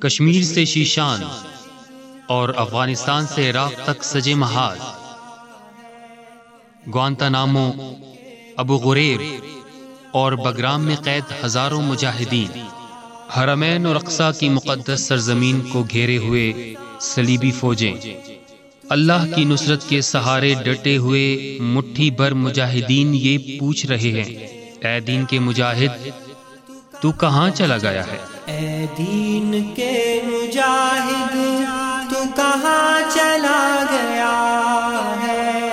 کشمیر سے شیشان اور افغانستان سے عراق تک سجے محاذ۔ گوانتا نامو ابو غریب اور بگرام میں قید ہزاروں مجاہدین۔ حرمین اور اقسا کی مقدس سرزمین کو گھیرے ہوئے سلیبی فوجیں۔ اللہ کی نصرت کے سہارے ڈٹے ہوئے مٹھی بھر مجاہدین یہ پوچھ رہے ہیں، اے دین کے مجاہد، تو کہاں چلا گیا ہے؟ اے دین کے مجاہد، تو کہاں چلا گیا ہے؟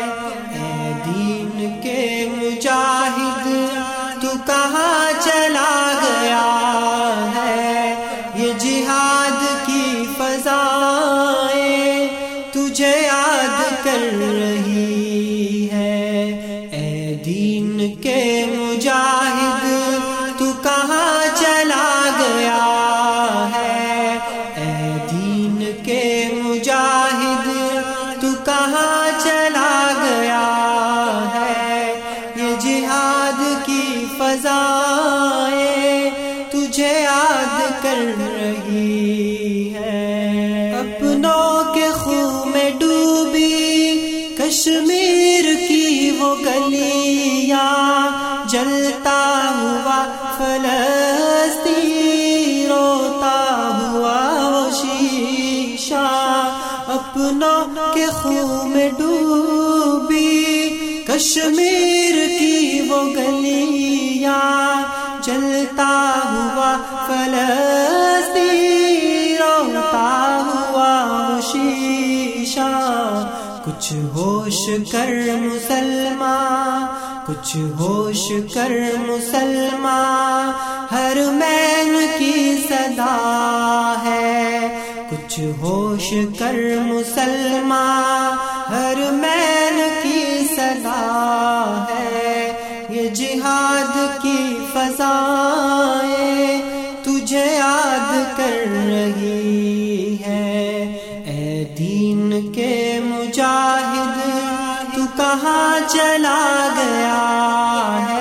اے دین کے مجاہد، تو کہاں چلا گیا ہے؟ یہ جہاد کی فضائیں تجھے یاد کر رہی مجاہد، تو کہاں چلا گیا ہے؟ یہ جہاد کی فضائیں تجھے یاد کر رہی ہے۔ اپنوں کے خون میں ڈوبی کشمیر کی وہ گلیاں، جلتا ہوا فلسطین کے خون میں ڈوبی، کشمیر کی وہ گلیاں جلتا ہوا، فلسطین روتا ہوا شیشہ کچھ ہوش کر مسلمان، کچھ ہوش کر مسلمان، ہر مین کی صدا ہے۔ کچھ ہوش کر مسلمان، ہر مین کی صدا ہے۔ یہ جہاد کی فضائیں تجھے یاد کر رہی ہے۔ اے دین کے مجاہد، تو کہاں چلا گیا ہے؟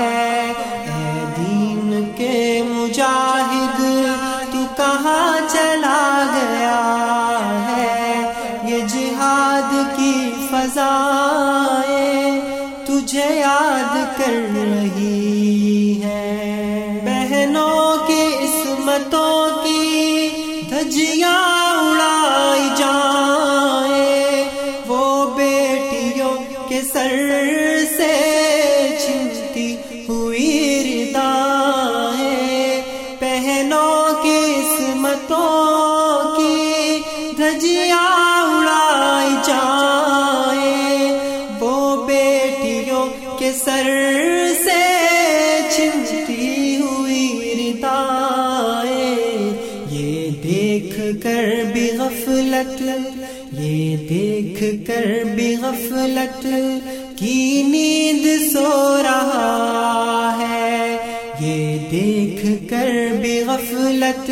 عصمتوں کی دھجیاں اڑائی جائیں وہ بیٹیوں کے سر سے چھنتی ہوئی ردائیں۔ پہنوں کی کی دھجیاں اڑائی جائیں۔ وہ بیٹیوں کے سر سے دیکھ کر بھی غفلت کی نیند سو رہا ہے۔ یہ دیکھ کر بھی غفلت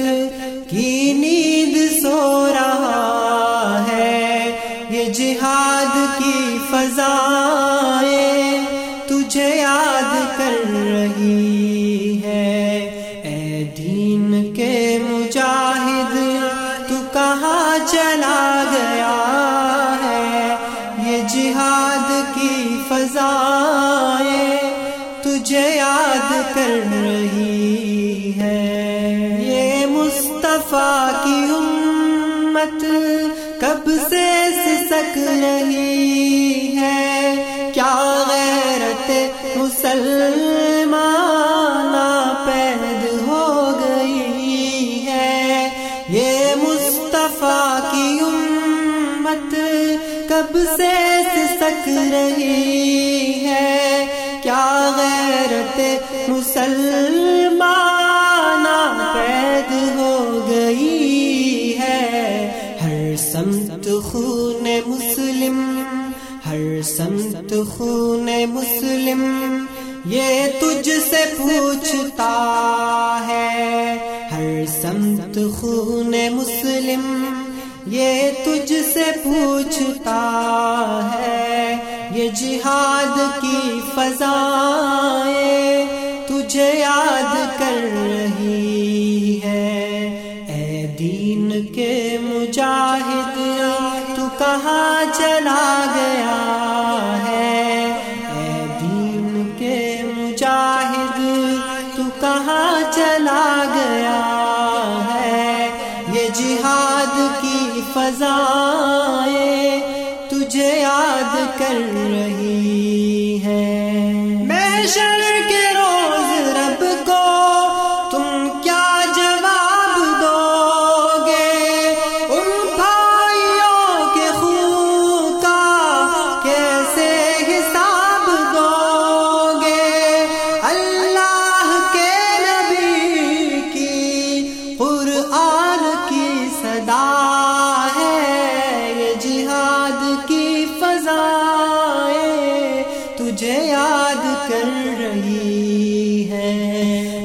کی نیند سو رہا ہے۔ یہ جہاد کی فضائیں تجھے یاد کر رہی ہے۔ اے دین کے مجاہد، تو کہاں چلا گیا؟ مصطفیٰ کی امت کب سے سسک رہی ہے؟ کیا غیرت مسلمان پید ہو گئی ہے؟ یہ مصطفیٰ کی امت کب سے سسک رہی ہے؟ کیا غیرت مسلمان ہر سمت خون مسلم، یہ تجھ سے پوچھتا ہے، ہر سمت خون مسلم، یہ تجھ سے پوچھتا ہے، یہ جہاد کی فضائیں تجھے یاد کر رہی ہے۔ اے دین کے مجاہد تو کہاں چلا گیا؟ جہاد کی فضائیں تجھے یاد کر رہی تجھے یاد کر رہی ہے۔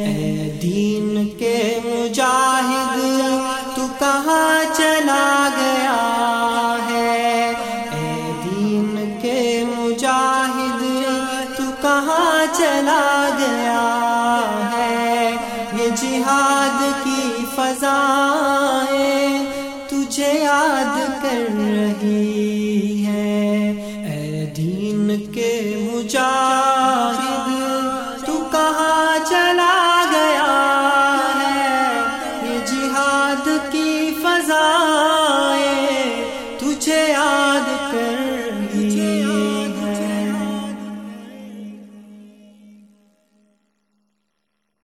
اے دین کے مجاہد، تو کہاں چلا گیا ہے؟ اے دین کے مجاہد، تو کہاں چلا گیا ہے؟ یہ جہاد کی فضائیں تجھے یاد کر رہی چلا کی فضا